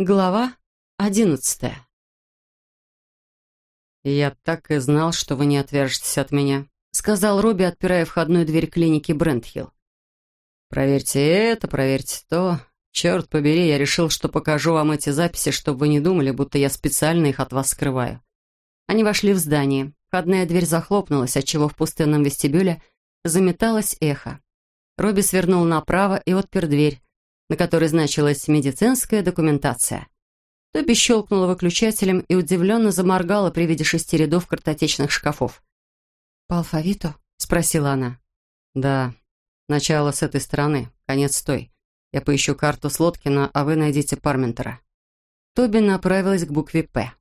Глава одиннадцатая. «Я так и знал, что вы не отвяжетесь от меня», — сказал Робби, отпирая входную дверь клиники Брентхилл. «Проверьте это, проверьте то. Черт побери, я решил, что покажу вам эти записи, чтобы вы не думали, будто я специально их от вас скрываю». Они вошли в здание. Входная дверь захлопнулась, отчего в пустынном вестибюле заметалось эхо. Робби свернул направо и отпер дверь, на которой значилась медицинская документация. Тоби щелкнула выключателем и удивленно заморгала при виде шести рядов картотечных шкафов. «По алфавиту?» — спросила она. «Да. Начало с этой стороны, конец той. Я поищу карту Слоткина, а вы найдите Парментера». Тоби направилась к букве «П».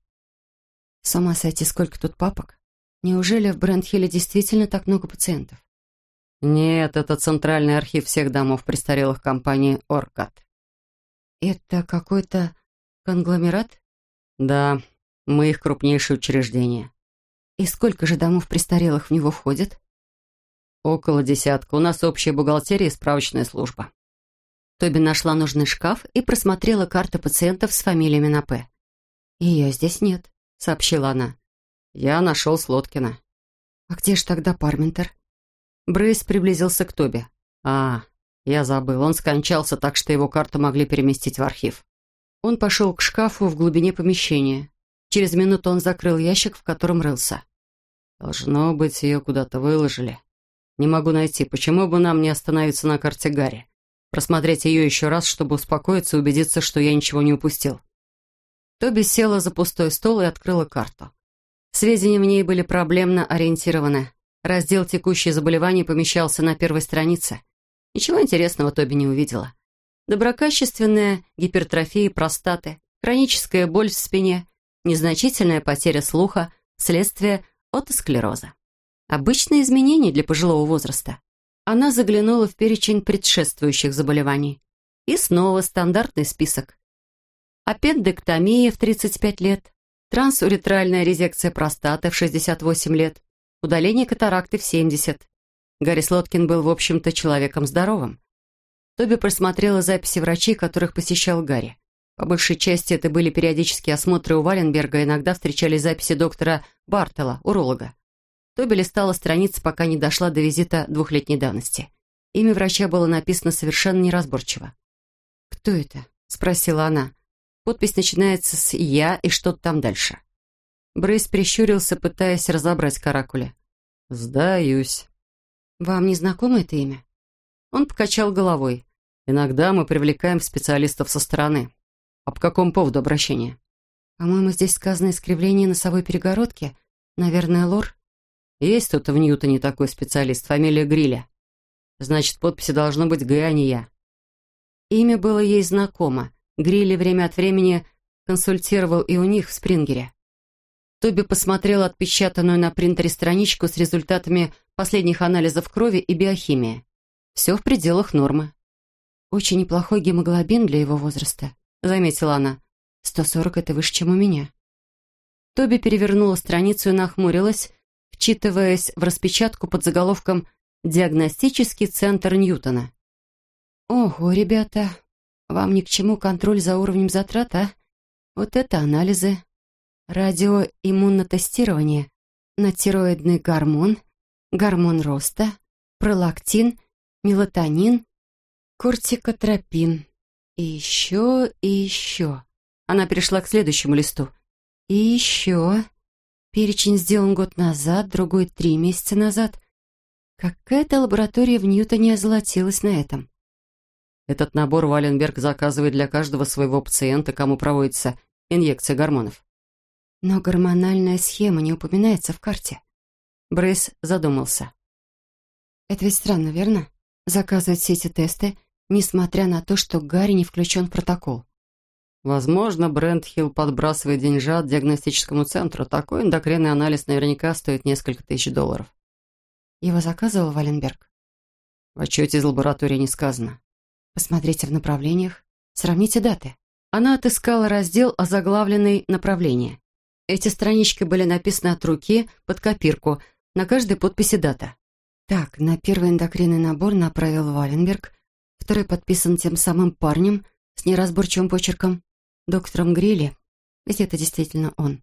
«С ума сойти, сколько тут папок? Неужели в Брандхилле действительно так много пациентов?» «Нет, это центральный архив всех домов престарелых компании «Оркат». «Это какой-то конгломерат?» «Да, мы их крупнейшее учреждение». «И сколько же домов престарелых в него входит?» «Около десятка. У нас общая бухгалтерия и справочная служба». Тоби нашла нужный шкаф и просмотрела карты пациентов с фамилиями на «П». «Ее здесь нет», — сообщила она. «Я нашел Слоткина». «А где же тогда Парментер?» Брейс приблизился к Тоби. «А, я забыл, он скончался, так что его карту могли переместить в архив». Он пошел к шкафу в глубине помещения. Через минуту он закрыл ящик, в котором рылся. «Должно быть, ее куда-то выложили. Не могу найти. Почему бы нам не остановиться на карте Гарри? Просмотреть ее еще раз, чтобы успокоиться и убедиться, что я ничего не упустил». Тоби села за пустой стол и открыла карту. Сведения в ней были проблемно ориентированы. Раздел «Текущие заболевания» помещался на первой странице. Ничего интересного Тоби не увидела. Доброкачественная гипертрофия простаты, хроническая боль в спине, незначительная потеря слуха, следствие отосклероза. Обычные изменения для пожилого возраста. Она заглянула в перечень предшествующих заболеваний. И снова стандартный список. Аппендэктомия в 35 лет, трансуретральная резекция простаты в 68 лет, удаление катаракты в 70. Гарри Слоткин был, в общем-то, человеком здоровым. Тоби просмотрела записи врачей, которых посещал Гарри. По большей части это были периодические осмотры у Валенберга, иногда встречались записи доктора Бартела, уролога. Тоби листала страницы, пока не дошла до визита двухлетней давности. Имя врача было написано совершенно неразборчиво. «Кто это?» — спросила она. Подпись начинается с «Я» и что-то там дальше. Брейс прищурился, пытаясь разобрать каракули. «Сдаюсь». «Вам не знакомо это имя?» Он покачал головой. «Иногда мы привлекаем специалистов со стороны. А по какому поводу обращения?» «По-моему, здесь сказано искривление носовой перегородки. Наверное, лор?» «Есть тут в Ньютоне такой специалист, фамилия Гриля. Значит, подписи должно быть Г, а не я». Имя было ей знакомо. Грилли время от времени консультировал и у них в Спрингере. Тоби посмотрел отпечатанную на принтере страничку с результатами последних анализов крови и биохимии. Все в пределах нормы. «Очень неплохой гемоглобин для его возраста», — заметила она. «140 — это выше, чем у меня». Тоби перевернула страницу и нахмурилась, вчитываясь в распечатку под заголовком «Диагностический центр Ньютона». «Ого, ребята, вам ни к чему контроль за уровнем затрат, а? Вот это анализы, радиоиммунотестирование на тироидный гормон, гормон роста, пролактин, мелатонин, кортикотропин. И еще, и еще. Она перешла к следующему листу. И еще. Перечень сделан год назад, другой три месяца назад. Какая-то лаборатория в Ньютоне озолотилась на этом. Этот набор Валенберг заказывает для каждого своего пациента, кому проводится инъекция гормонов. Но гормональная схема не упоминается в карте. Брейс задумался. Это ведь странно, верно? Заказывать все эти тесты, несмотря на то, что Гарри не включен в протокол. Возможно, Брентхилл подбрасывает деньжат диагностическому центру. Такой эндокринный анализ наверняка стоит несколько тысяч долларов. Его заказывал Валенберг? В отчете из лаборатории не сказано. Посмотрите в направлениях, сравните даты. Она отыскала раздел, озаглавленный «Направление». Эти странички были написаны от руки под копирку, на каждой подписи дата. Так, на первый эндокринный набор направил Валенберг, второй подписан тем самым парнем с неразборчивым почерком. доктором Грилли. Ведь это действительно он.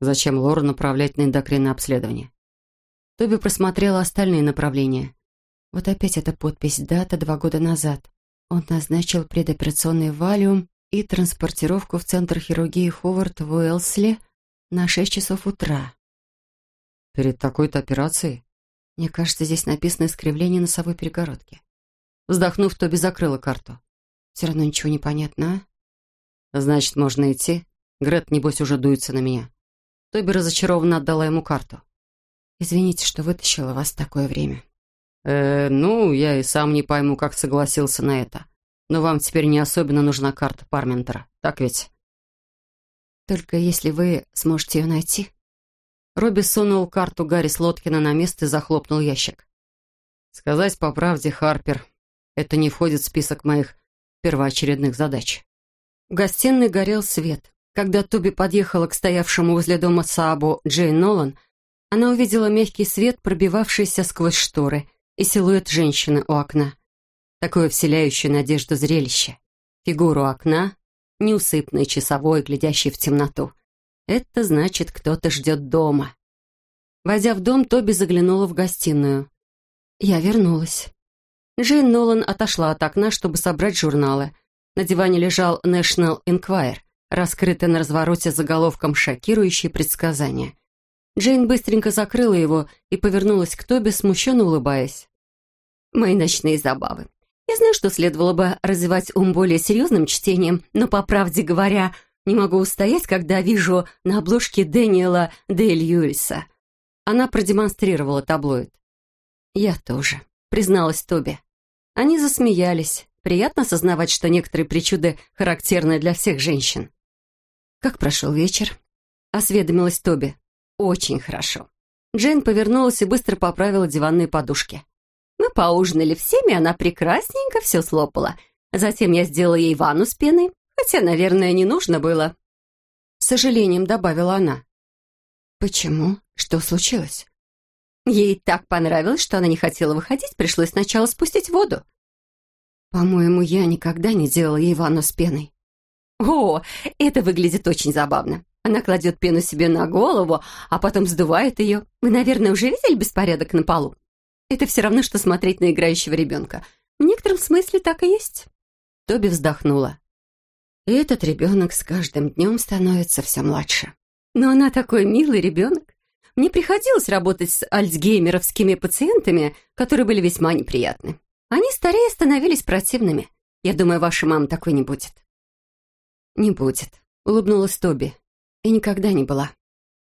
Зачем Лору направлять на эндокринное обследование? Тоби просмотрела остальные направления. Вот опять эта подпись «Дата два года назад». Он назначил предоперационный валиум и транспортировку в Центр хирургии Ховард в Уэлсли на шесть часов утра. Перед такой-то операцией? Мне кажется, здесь написано искривление носовой перегородки. Вздохнув, Тоби закрыла карту. Все равно ничего не понятно, а? Значит, можно идти. Грет, небось, уже дуется на меня. Тоби разочарованно отдала ему карту. Извините, что вытащила вас в такое время. Э, ну, я и сам не пойму, как согласился на это. Но вам теперь не особенно нужна карта Парментера, так ведь? Только если вы сможете ее найти. Робби сунул карту Гарри Слоткина на место и захлопнул ящик. Сказать по правде, Харпер, это не входит в список моих первоочередных задач. В гостиной горел свет. Когда Туби подъехала к стоявшему возле дома Саабу Джейн Нолан, она увидела мягкий свет, пробивавшийся сквозь шторы, и силуэт женщины у окна. Такое вселяющее надежду зрелище. Фигуру окна, неусыпный, часовой, глядящий в темноту. Это значит, кто-то ждет дома. Войдя в дом, Тоби заглянула в гостиную. Я вернулась. Джейн Нолан отошла от окна, чтобы собрать журналы. На диване лежал National Enquirer, раскрытый на развороте заголовком «Шокирующие предсказания». Джейн быстренько закрыла его и повернулась к Тоби, смущенно улыбаясь. «Мои ночные забавы. Я знаю, что следовало бы развивать ум более серьезным чтением, но, по правде говоря, не могу устоять, когда вижу на обложке Дэниела Дэй Льюиса». Она продемонстрировала таблоид. «Я тоже», — призналась Тоби. Они засмеялись. Приятно осознавать, что некоторые причуды характерны для всех женщин. «Как прошел вечер?» — осведомилась Тоби. «Очень хорошо». Джейн повернулась и быстро поправила диванные подушки. Мы поужинали всеми, она прекрасненько все слопала. Затем я сделала ей ванну с пеной, хотя, наверное, не нужно было. С сожалением добавила она. «Почему? Что случилось?» Ей так понравилось, что она не хотела выходить, пришлось сначала спустить воду. По-моему, я никогда не делала ей ванну с пеной. О, это выглядит очень забавно. Она кладет пену себе на голову, а потом сдувает ее. Вы, наверное, уже видели беспорядок на полу? Это все равно, что смотреть на играющего ребенка. В некотором смысле так и есть. Тоби вздохнула. И этот ребенок с каждым днем становится все младше. Но она такой милый ребенок. Мне приходилось работать с альцгеймеровскими пациентами, которые были весьма неприятны. Они старее становились противными. Я думаю, ваша мама такой не будет». «Не будет», — улыбнулась Тоби. «И никогда не была».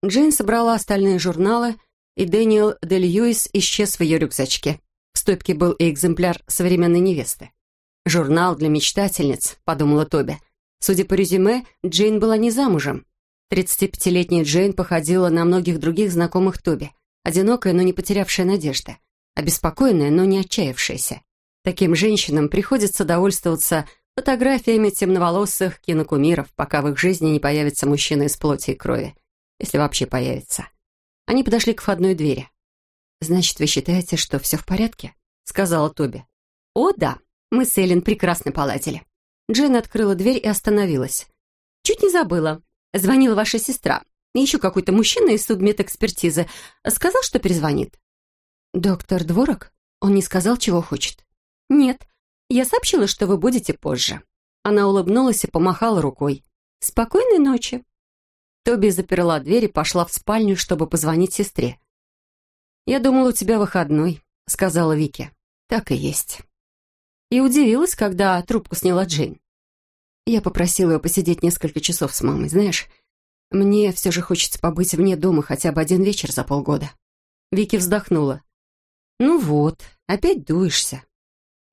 Джейн собрала остальные журналы, и Дэниел Дель Льюис исчез в ее рюкзачке. В стопке был и экземпляр «Современной невесты». «Журнал для мечтательниц», — подумала Тоби. Судя по резюме, Джейн была не замужем. 35-летняя Джейн походила на многих других знакомых Тоби. Одинокая, но не потерявшая надежды. Обеспокоенная, но не отчаявшаяся. Таким женщинам приходится довольствоваться фотографиями темноволосых кинокумиров, пока в их жизни не появится мужчина из плоти и крови. Если вообще появится. Они подошли к входной двери. «Значит, вы считаете, что все в порядке?» — сказала Тоби. «О, да. Мы с Эллен прекрасно поладили». Джейн открыла дверь и остановилась. «Чуть не забыла. Звонила ваша сестра. И еще какой-то мужчина из судмедэкспертизы. Сказал, что перезвонит». «Доктор Дворок? Он не сказал, чего хочет?» «Нет. Я сообщила, что вы будете позже». Она улыбнулась и помахала рукой. «Спокойной ночи». Тоби заперла дверь и пошла в спальню, чтобы позвонить сестре. «Я думала, у тебя выходной», — сказала Вики. «Так и есть». И удивилась, когда трубку сняла Джейн. Я попросила ее посидеть несколько часов с мамой. Знаешь, мне все же хочется побыть вне дома хотя бы один вечер за полгода». Вики вздохнула. «Ну вот, опять дуешься».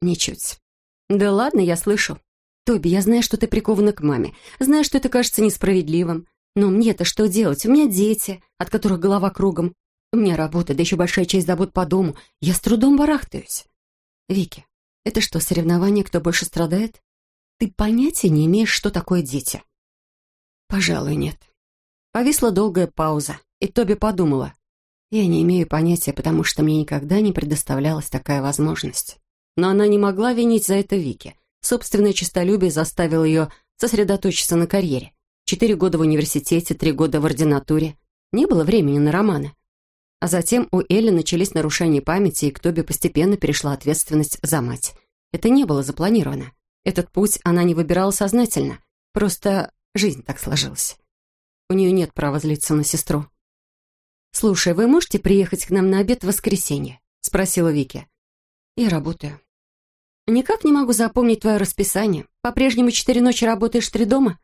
«Ничуть». «Да ладно, я слышу. Тоби, я знаю, что ты прикована к маме. Знаю, что это кажется несправедливым. Но мне-то что делать? У меня дети, от которых голова кругом. У меня работа, да еще большая часть забот по дому. Я с трудом барахтаюсь». «Вики, это что, соревнование, кто больше страдает?» «Ты понятия не имеешь, что такое дети?» «Пожалуй, нет». Повисла долгая пауза, и Тоби подумала. Я не имею понятия, потому что мне никогда не предоставлялась такая возможность. Но она не могла винить за это Вики. Собственное честолюбие заставило ее сосредоточиться на карьере. Четыре года в университете, три года в ординатуре. Не было времени на романы. А затем у Элли начались нарушения памяти, и к Тоби постепенно перешла ответственность за мать. Это не было запланировано. Этот путь она не выбирала сознательно. Просто жизнь так сложилась. У нее нет права злиться на сестру. «Слушай, вы можете приехать к нам на обед в воскресенье?» — спросила Вики. «Я работаю». «Никак не могу запомнить твое расписание. По-прежнему четыре ночи работаешь три дома?»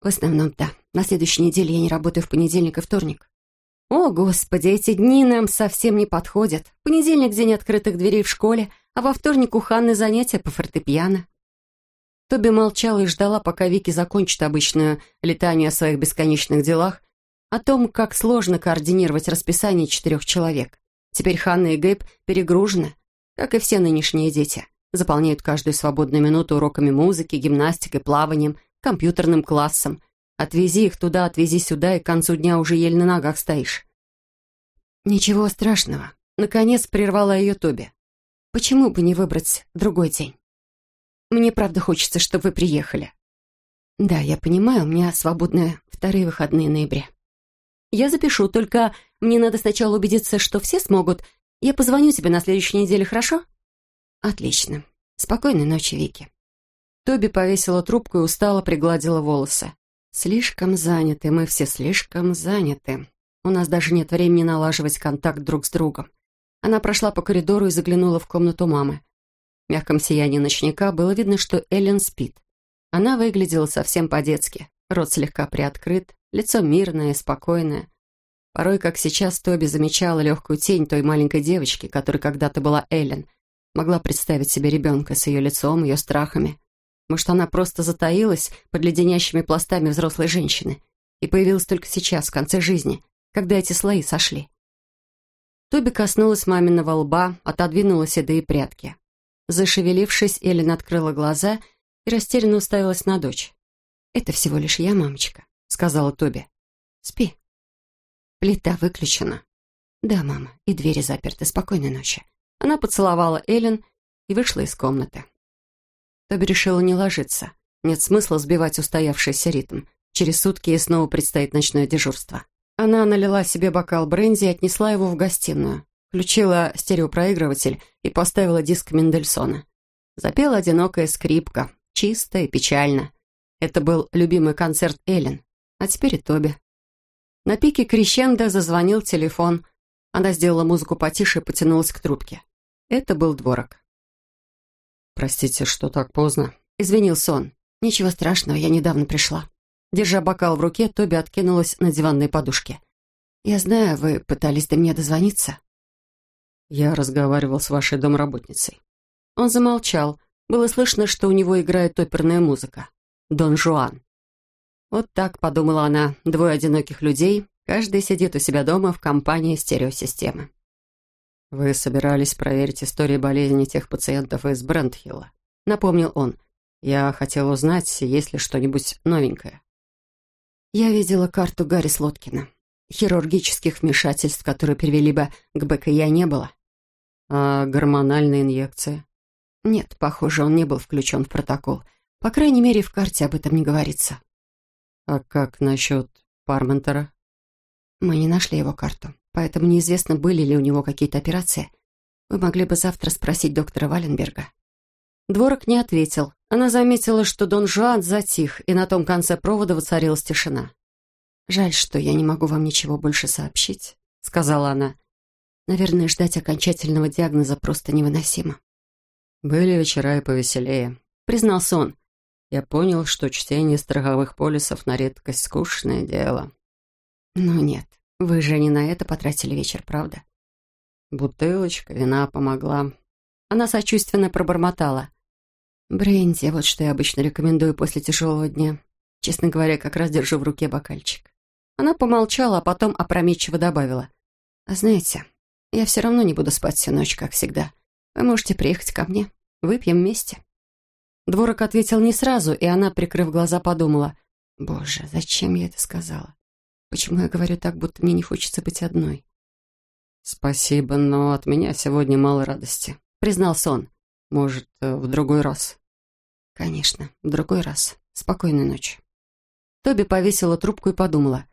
«В основном, да. На следующей неделе я не работаю в понедельник и вторник». «О, Господи, эти дни нам совсем не подходят. Понедельник — день открытых дверей в школе, а во вторник у Ханны занятия по фортепиано». Тоби молчала и ждала, пока Вики закончит обычную летание о своих бесконечных делах, о том, как сложно координировать расписание четырех человек. Теперь Ханна и Гэб перегружены, как и все нынешние дети. Заполняют каждую свободную минуту уроками музыки, гимнастикой, плаванием, компьютерным классом, Отвези их туда, отвези сюда, и к концу дня уже еле на ногах стоишь. Ничего страшного. Наконец прервала ее Тоби. Почему бы не выбрать другой день? Мне правда хочется, чтобы вы приехали. Да, я понимаю, у меня свободные вторые выходные ноября. Я запишу, только мне надо сначала убедиться, что все смогут. Я позвоню тебе на следующей неделе, хорошо? Отлично. Спокойной ночи, Вики. Тоби повесила трубку и устало пригладила волосы. Слишком заняты, мы все слишком заняты. У нас даже нет времени налаживать контакт друг с другом. Она прошла по коридору и заглянула в комнату мамы. В мягком сиянии ночника было видно, что Эллен спит. Она выглядела совсем по-детски. Рот слегка приоткрыт, лицо мирное спокойное. Порой, как сейчас, Тоби замечала легкую тень той маленькой девочки, которой когда-то была Эллен. Могла представить себе ребенка с ее лицом, ее страхами. Может, она просто затаилась под леденящими пластами взрослой женщины и появилась только сейчас, в конце жизни, когда эти слои сошли. Тоби коснулась маминого лба, отодвинула седые прятки. Зашевелившись, Эллен открыла глаза и растерянно уставилась на дочь. «Это всего лишь я, мамочка», — сказала Тоби. «Спи». Плита выключена. «Да, мама, и двери заперты. Спокойной ночи». Она поцеловала Эллен и вышла из комнаты. Тоби решила не ложиться. Нет смысла сбивать устоявшийся ритм. Через сутки ей снова предстоит ночное дежурство. Она налила себе бокал бренди и отнесла его в гостиную. Включила стереопроигрыватель и поставила диск Мендельсона. Запела одинокая скрипка, чисто и печально. Это был любимый концерт Эллен, а теперь и Тоби. На пике крещенда зазвонил телефон. Она сделала музыку потише и потянулась к трубке. Это был дворок. «Простите, что так поздно?» — извинился он. «Ничего страшного, я недавно пришла». Держа бокал в руке, Тоби откинулась на диванной подушке. «Я знаю, вы пытались до меня дозвониться». «Я разговаривал с вашей домработницей». Он замолчал. Было слышно, что у него играет оперная музыка. «Дон Жуан». Вот так, подумала она, двое одиноких людей, каждый сидит у себя дома в компании стереосистемы. «Вы собирались проверить истории болезни тех пациентов из Брентхилла», — напомнил он. «Я хотел узнать, есть ли что-нибудь новенькое». Я видела карту Гарри Слоткина. Хирургических вмешательств, которые привели бы к БКЯ, не было. А гормональная инъекция? Нет, похоже, он не был включен в протокол. По крайней мере, в карте об этом не говорится. А как насчет Парментера? Мы не нашли его карту поэтому неизвестно, были ли у него какие-то операции. Вы могли бы завтра спросить доктора Валенберга». Дворок не ответил. Она заметила, что Дон Жуан затих, и на том конце провода воцарилась тишина. «Жаль, что я не могу вам ничего больше сообщить», — сказала она. «Наверное, ждать окончательного диагноза просто невыносимо». «Были вечера и повеселее», — признался он. «Я понял, что чтение страховых полисов на редкость скучное дело». «Ну нет, вы же не на это потратили вечер, правда? Бутылочка, вина помогла. Она сочувственно пробормотала. Бренди, вот что я обычно рекомендую после тяжелого дня. Честно говоря, как раз держу в руке бокальчик. Она помолчала, а потом опрометчиво добавила. «А знаете, я все равно не буду спать всю ночь, как всегда. Вы можете приехать ко мне. Выпьем вместе». Дворок ответил не сразу, и она, прикрыв глаза, подумала. «Боже, зачем я это сказала? Почему я говорю так, будто мне не хочется быть одной? «Спасибо, но от меня сегодня мало радости», — признался он. «Может, э, в другой раз?» «Конечно, в другой раз», — Спокойной ночи». Тоби повесила трубку и подумала,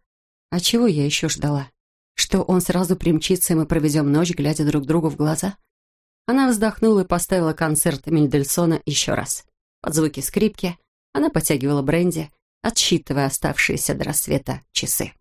а чего я еще ждала? Что он сразу примчится, и мы проведем ночь, глядя друг другу в глаза? Она вздохнула и поставила концерт Мендельсона еще раз. Под звуки скрипки она подтягивала бренди, отсчитывая оставшиеся до рассвета часы.